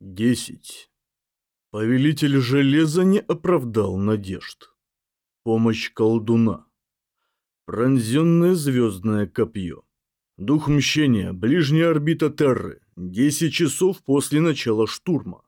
Десять. Повелитель железа не оправдал надежд. Помощь колдуна. Пронзенное звездное копье. Дух мщения, ближняя орбита Терры, 10 часов после начала штурма.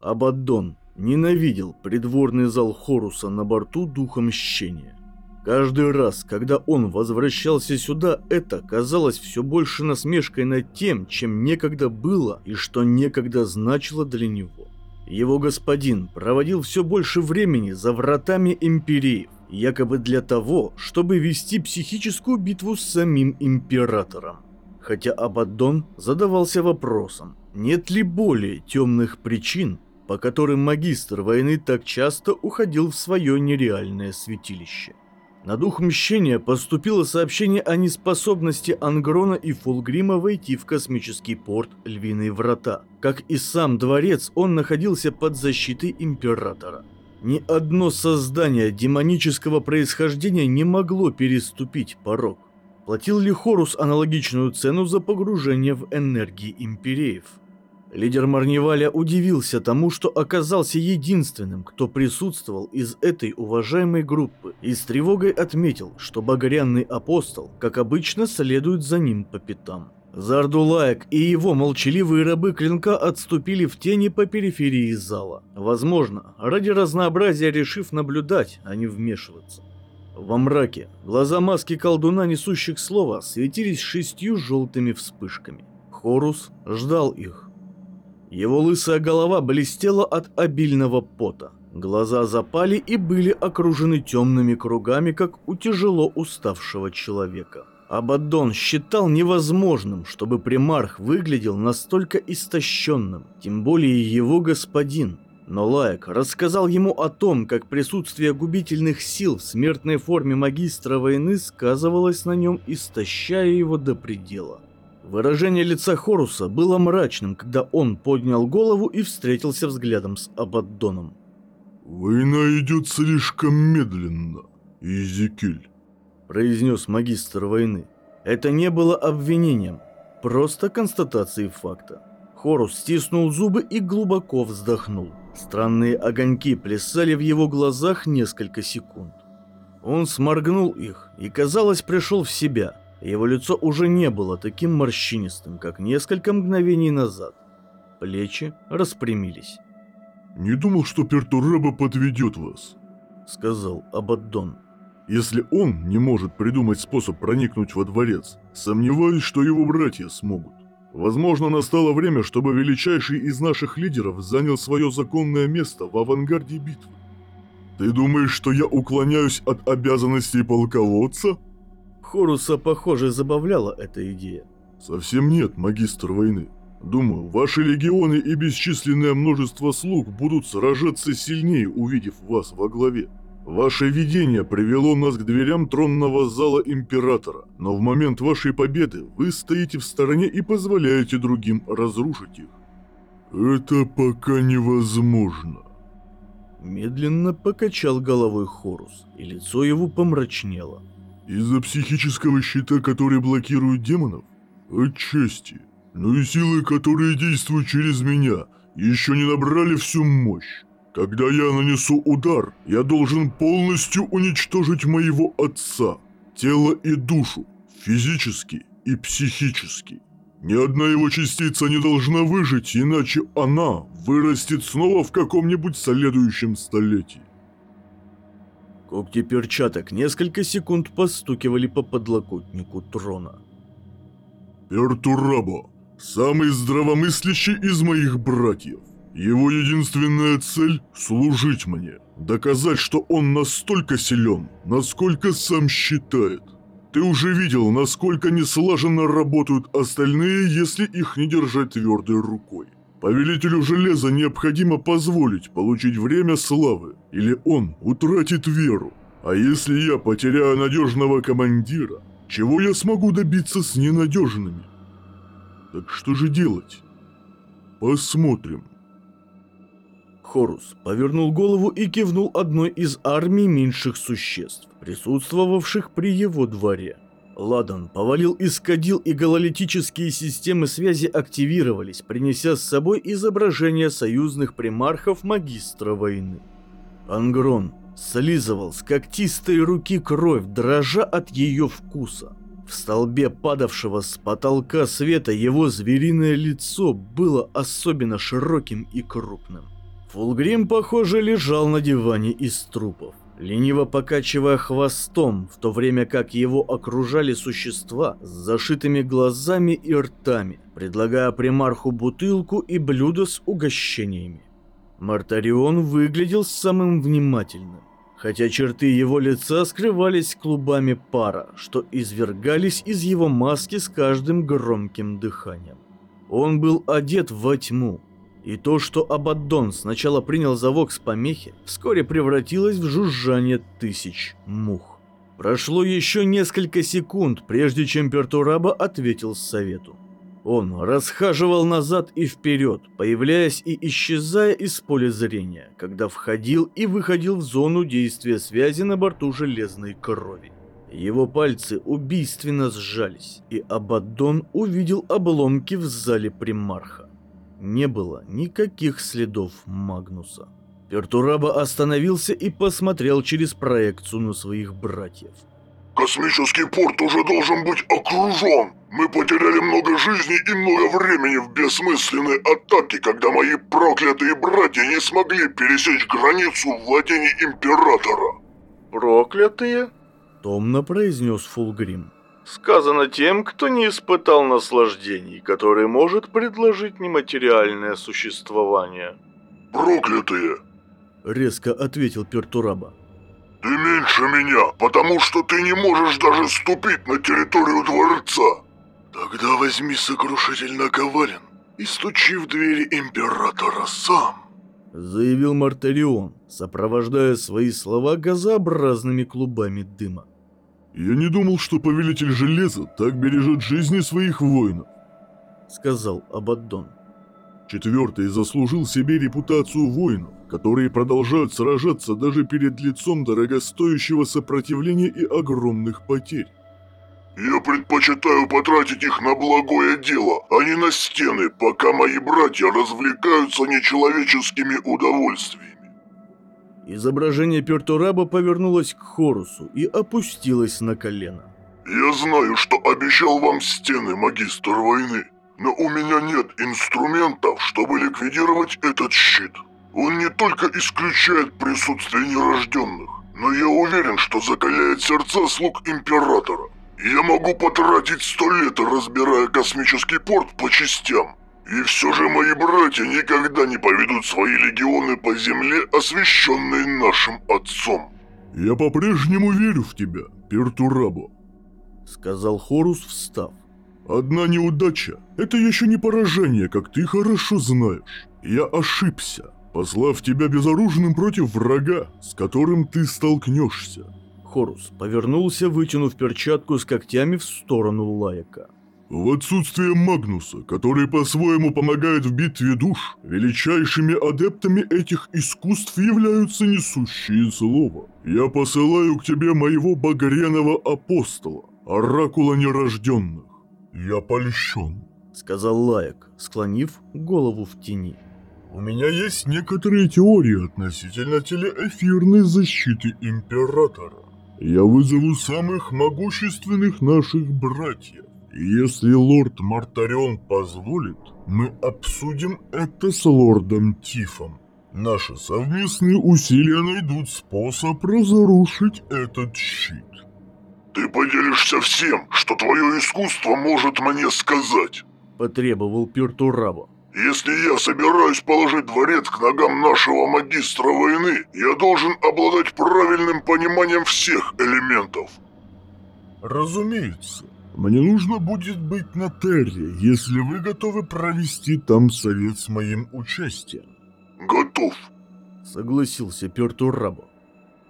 Абаддон ненавидел придворный зал Хоруса на борту Духа мщения. Каждый раз, когда он возвращался сюда, это казалось все больше насмешкой над тем, чем некогда было и что некогда значило для него. Его господин проводил все больше времени за вратами империев, якобы для того, чтобы вести психическую битву с самим императором. Хотя Абаддон задавался вопросом, нет ли более темных причин, по которым магистр войны так часто уходил в свое нереальное святилище. На дух мщения поступило сообщение о неспособности Ангрона и Фулгрима войти в космический порт Львиные Врата. Как и сам дворец, он находился под защитой Императора. Ни одно создание демонического происхождения не могло переступить порог. Платил ли Хорус аналогичную цену за погружение в энергии империев? Лидер Марневаля удивился тому, что оказался единственным, кто присутствовал из этой уважаемой группы, и с тревогой отметил, что багряный апостол, как обычно, следует за ним по пятам. Зардулаек и его молчаливые рабы клинка отступили в тени по периферии зала. Возможно, ради разнообразия решив наблюдать, а не вмешиваться. Во мраке глаза маски колдуна, несущих слова, светились шестью желтыми вспышками. Хорус ждал их. Его лысая голова блестела от обильного пота. Глаза запали и были окружены темными кругами, как у тяжело уставшего человека. Абаддон считал невозможным, чтобы примарх выглядел настолько истощенным, тем более его господин. Но Лаек рассказал ему о том, как присутствие губительных сил в смертной форме магистра войны сказывалось на нем, истощая его до предела. Выражение лица Хоруса было мрачным, когда он поднял голову и встретился взглядом с Абаддоном. «Война идет слишком медленно, Изикиль», – произнес магистр войны. Это не было обвинением, просто констатацией факта. Хорус стиснул зубы и глубоко вздохнул. Странные огоньки плясали в его глазах несколько секунд. Он сморгнул их и, казалось, пришел в себя – его лицо уже не было таким морщинистым, как несколько мгновений назад. Плечи распрямились. «Не думал, что Пертураба подведет вас», — сказал Абаддон. «Если он не может придумать способ проникнуть во дворец, сомневаюсь, что его братья смогут. Возможно, настало время, чтобы величайший из наших лидеров занял свое законное место в авангарде битвы. Ты думаешь, что я уклоняюсь от обязанностей полководца?» Хоруса, похоже, забавляла эта идея. «Совсем нет, магистр войны. Думаю, ваши легионы и бесчисленное множество слуг будут сражаться сильнее, увидев вас во главе. Ваше видение привело нас к дверям тронного зала Императора, но в момент вашей победы вы стоите в стороне и позволяете другим разрушить их. Это пока невозможно. Медленно покачал головой Хорус, и лицо его помрачнело. Из-за психического щита, который блокирует демонов? Отчасти. Но и силы, которые действуют через меня, еще не набрали всю мощь. Когда я нанесу удар, я должен полностью уничтожить моего отца, тело и душу, физически и психически. Ни одна его частица не должна выжить, иначе она вырастет снова в каком-нибудь следующем столетии. Когти перчаток несколько секунд постукивали по подлокотнику трона. Пертурабо, самый здравомыслящий из моих братьев. Его единственная цель – служить мне, доказать, что он настолько силен, насколько сам считает. Ты уже видел, насколько неслаженно работают остальные, если их не держать твердой рукой. Повелителю железа необходимо позволить получить время славы, или он утратит веру. А если я потеряю надежного командира, чего я смогу добиться с ненадежными? Так что же делать? Посмотрим. Хорус повернул голову и кивнул одной из армий меньших существ, присутствовавших при его дворе. Ладан повалил искадил и гололитические системы связи активировались, принеся с собой изображение союзных примархов магистра войны. Ангрон слизывал с когтистой руки кровь, дрожа от ее вкуса. В столбе падавшего с потолка света его звериное лицо было особенно широким и крупным. Фулгрим, похоже, лежал на диване из трупов, лениво покачивая хвостом, в то время как его окружали существа с зашитыми глазами и ртами, предлагая примарху бутылку и блюдо с угощениями. Мартарион выглядел самым внимательным хотя черты его лица скрывались клубами пара, что извергались из его маски с каждым громким дыханием. Он был одет во тьму, и то, что Абаддон сначала принял за вокс помехи, вскоре превратилось в жужжание тысяч мух. Прошло еще несколько секунд, прежде чем Пертураба ответил совету. Он расхаживал назад и вперед, появляясь и исчезая из поля зрения, когда входил и выходил в зону действия связи на борту железной крови. Его пальцы убийственно сжались, и Абаддон увидел обломки в зале примарха. Не было никаких следов Магнуса. Пертураба остановился и посмотрел через проекцию на своих братьев. Космический порт уже должен быть окружен. Мы потеряли много жизней и много времени в бессмысленной атаке, когда мои проклятые братья не смогли пересечь границу владений Императора. Проклятые? Томно произнес Фулгрим. Сказано тем, кто не испытал наслаждений, которые может предложить нематериальное существование. Проклятые! Резко ответил Пертураба. Ты меньше меня, потому что ты не можешь даже ступить на территорию дворца. Тогда возьми сокрушительно ковален и стучи в двери императора сам. Заявил Мартарион, сопровождая свои слова газообразными клубами дыма. Я не думал, что повелитель железа так бережет жизни своих воинов, сказал Абаддон. Четвертый заслужил себе репутацию воинов, которые продолжают сражаться даже перед лицом дорогостоящего сопротивления и огромных потерь. Я предпочитаю потратить их на благое дело, а не на стены, пока мои братья развлекаются нечеловеческими удовольствиями. Изображение Пертураба повернулось к Хорусу и опустилось на колено. Я знаю, что обещал вам стены, магистр войны. Но у меня нет инструментов, чтобы ликвидировать этот щит. Он не только исключает присутствие нерожденных, но я уверен, что закаляет сердца слуг Императора. Я могу потратить сто лет, разбирая космический порт по частям. И все же мои братья никогда не поведут свои легионы по земле, освященной нашим отцом. Я по-прежнему верю в тебя, Пертурабо, сказал Хорус, встав. Одна неудача – это еще не поражение, как ты хорошо знаешь. Я ошибся, послав тебя безоружным против врага, с которым ты столкнешься. Хорус повернулся, вытянув перчатку с когтями в сторону Лаяка. В отсутствие Магнуса, который по-своему помогает в битве душ, величайшими адептами этих искусств являются несущие слова. Я посылаю к тебе моего багряного апостола, оракула нерожденных. «Я польщен», — сказал Лаек, склонив голову в тени. «У меня есть некоторые теории относительно телеэфирной защиты Императора. Я вызову самых могущественных наших братьев. Если лорд Мартарион позволит, мы обсудим это с лордом Тифом. Наши совместные усилия найдут способ разрушить этот щит. «Ты поделишься всем, что твое искусство может мне сказать», — потребовал Пертураба. «Если я собираюсь положить дворец к ногам нашего магистра войны, я должен обладать правильным пониманием всех элементов». «Разумеется. Мне нужно будет быть на Терре, если вы готовы провести там совет с моим участием». «Готов», — согласился Пертураба.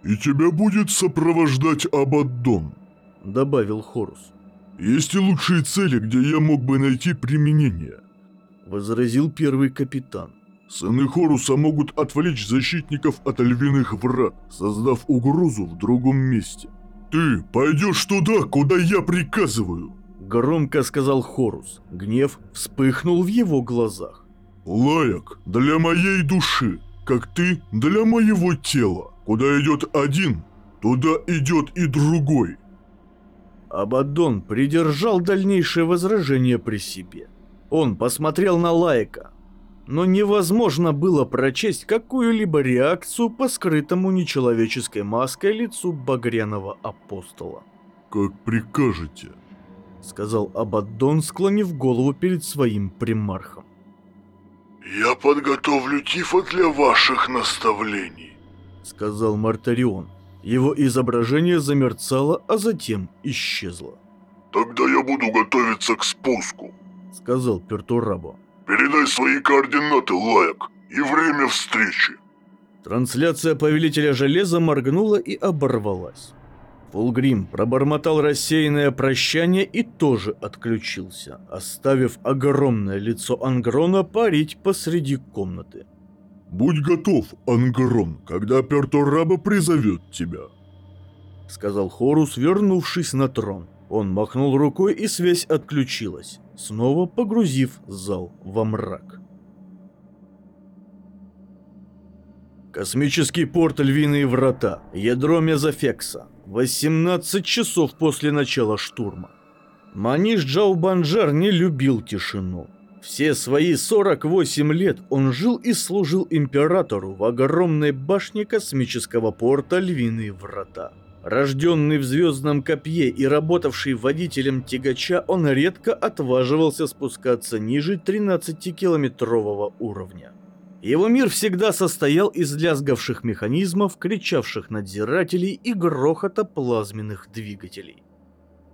«И тебя будет сопровождать Абаддон», — добавил Хорус. «Есть и лучшие цели, где я мог бы найти применение», — возразил первый капитан. «Сыны Хоруса могут отвлечь защитников от львиных врат, создав угрозу в другом месте. Ты пойдешь туда, куда я приказываю. Громко сказал Хорус. Гнев вспыхнул в его глазах. Лаяк для моей души, как ты для моего тела. Куда идет один, туда идет и другой. Абаддон придержал дальнейшее возражение при себе. Он посмотрел на Лайка, но невозможно было прочесть какую-либо реакцию по скрытому нечеловеческой маской лицу багряного апостола. «Как прикажете», — сказал Абаддон, склонив голову перед своим примархом. «Я подготовлю Тифа для ваших наставлений», — сказал Мартарион. Его изображение замерцало, а затем исчезло. «Тогда я буду готовиться к спуску», — сказал Пертурабо. «Передай свои координаты, Лаяк, и время встречи». Трансляция Повелителя Железа моргнула и оборвалась. Фулгрим пробормотал рассеянное прощание и тоже отключился, оставив огромное лицо Ангрона парить посреди комнаты. «Будь готов, Ангрон, когда Пертураба призовет тебя», — сказал Хорус, вернувшись на трон. Он махнул рукой, и связь отключилась, снова погрузив зал во мрак. Космический порт Львиные Врата, ядро Мезофекса, 18 часов после начала штурма. Маниш Джаубанджар не любил тишину. Все свои 48 лет он жил и служил императору в огромной башне космического порта Львиные Врата. Рожденный в звездном копье и работавший водителем тягача, он редко отваживался спускаться ниже 13-километрового уровня. Его мир всегда состоял из лязгавших механизмов, кричавших надзирателей и грохота плазменных двигателей.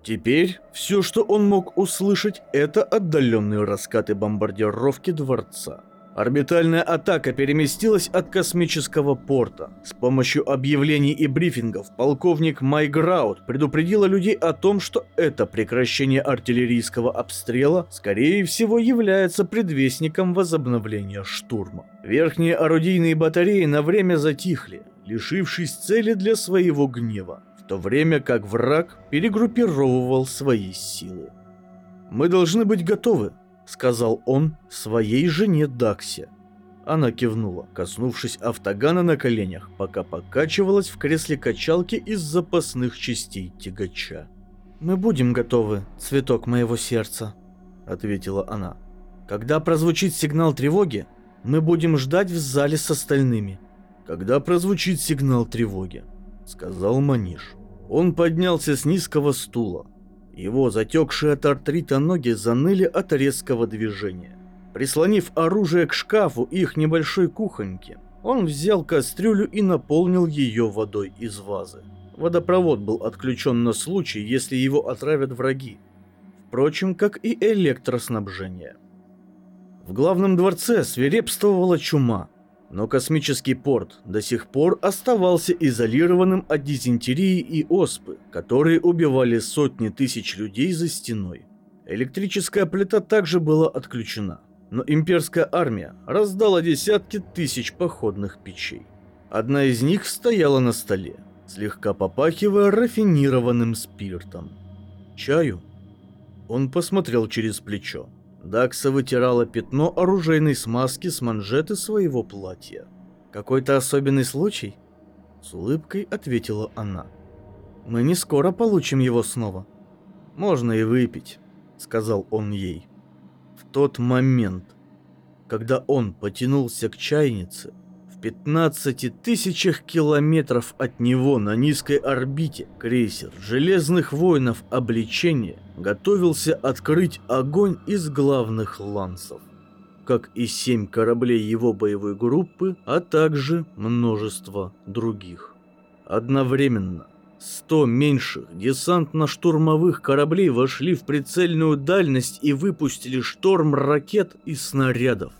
Теперь все, что он мог услышать, это отдаленные раскаты бомбардировки дворца. Орбитальная атака переместилась от космического порта. С помощью объявлений и брифингов полковник Майграут предупредила людей о том, что это прекращение артиллерийского обстрела, скорее всего, является предвестником возобновления штурма. Верхние орудийные батареи на время затихли, лишившись цели для своего гнева в то время как враг перегруппировывал свои силы. «Мы должны быть готовы», — сказал он своей жене Даксе. Она кивнула, коснувшись автогана на коленях, пока покачивалась в кресле качалки из запасных частей тягача. «Мы будем готовы, цветок моего сердца», — ответила она. «Когда прозвучит сигнал тревоги, мы будем ждать в зале с остальными». «Когда прозвучит сигнал тревоги», — сказал Маниш. Он поднялся с низкого стула. Его затекшие от артрита ноги заныли от резкого движения. Прислонив оружие к шкафу их небольшой кухоньки, он взял кастрюлю и наполнил ее водой из вазы. Водопровод был отключен на случай, если его отравят враги. Впрочем, как и электроснабжение. В главном дворце свирепствовала чума, но космический порт до сих пор оставался изолированным от дизентерии и оспы, которые убивали сотни тысяч людей за стеной. Электрическая плита также была отключена, но имперская армия раздала десятки тысяч походных печей. Одна из них стояла на столе, слегка попахивая рафинированным спиртом. Чаю? Он посмотрел через плечо. Дакса вытирала пятно оружейной смазки с манжеты своего платья. «Какой-то особенный случай?» С улыбкой ответила она. «Мы не скоро получим его снова. Можно и выпить», — сказал он ей. В тот момент, когда он потянулся к чайнице, 15 тысячах километров от него на низкой орбите крейсер Железных Воинов Обличения готовился открыть огонь из главных лансов, как и семь кораблей его боевой группы, а также множество других. Одновременно 100 меньших десантно-штурмовых кораблей вошли в прицельную дальность и выпустили шторм ракет и снарядов.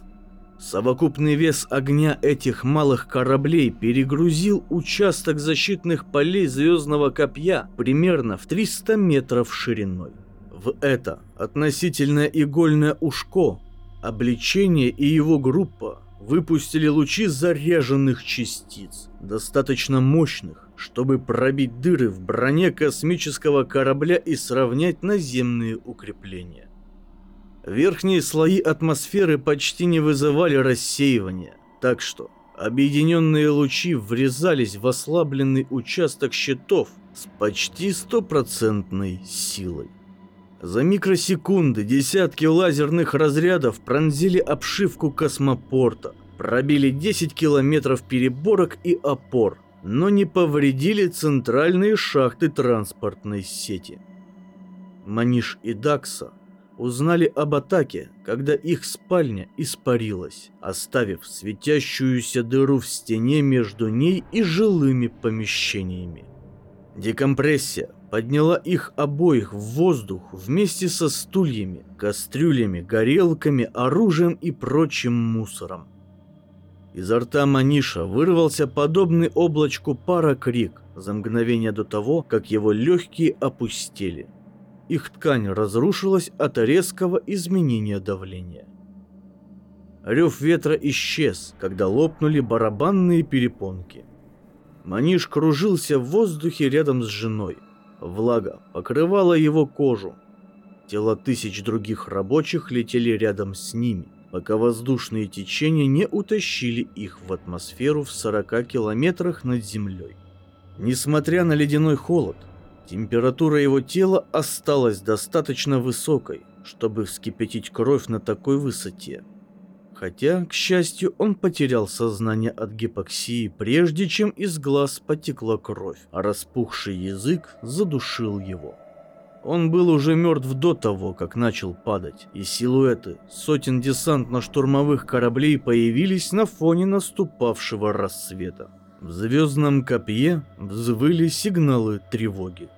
Совокупный вес огня этих малых кораблей перегрузил участок защитных полей звездного копья примерно в 300 метров шириной. В это относительно игольное ушко обличение и его группа выпустили лучи заряженных частиц, достаточно мощных, чтобы пробить дыры в броне космического корабля и сравнять наземные укрепления. Верхние слои атмосферы почти не вызывали рассеивания, так что объединенные лучи врезались в ослабленный участок щитов с почти стопроцентной силой. За микросекунды десятки лазерных разрядов пронзили обшивку космопорта, пробили 10 километров переборок и опор, но не повредили центральные шахты транспортной сети. Маниш и Дакса узнали об атаке, когда их спальня испарилась, оставив светящуюся дыру в стене между ней и жилыми помещениями. Декомпрессия подняла их обоих в воздух вместе со стульями, кастрюлями, горелками, оружием и прочим мусором. Изо рта Маниша вырвался подобный облачку пара крик за мгновение до того, как его легкие опустели. Их ткань разрушилась от резкого изменения давления. Рев ветра исчез, когда лопнули барабанные перепонки. Маниш кружился в воздухе рядом с женой. Влага покрывала его кожу. Тела тысяч других рабочих летели рядом с ними, пока воздушные течения не утащили их в атмосферу в 40 километрах над землей. Несмотря на ледяной холод, температура его тела осталась достаточно высокой, чтобы вскипятить кровь на такой высоте. Хотя, к счастью, он потерял сознание от гипоксии, прежде чем из глаз потекла кровь, а распухший язык задушил его. Он был уже мертв до того, как начал падать, и силуэты сотен десантно-штурмовых кораблей появились на фоне наступавшего рассвета. В звездном копье взвыли сигналы тревоги.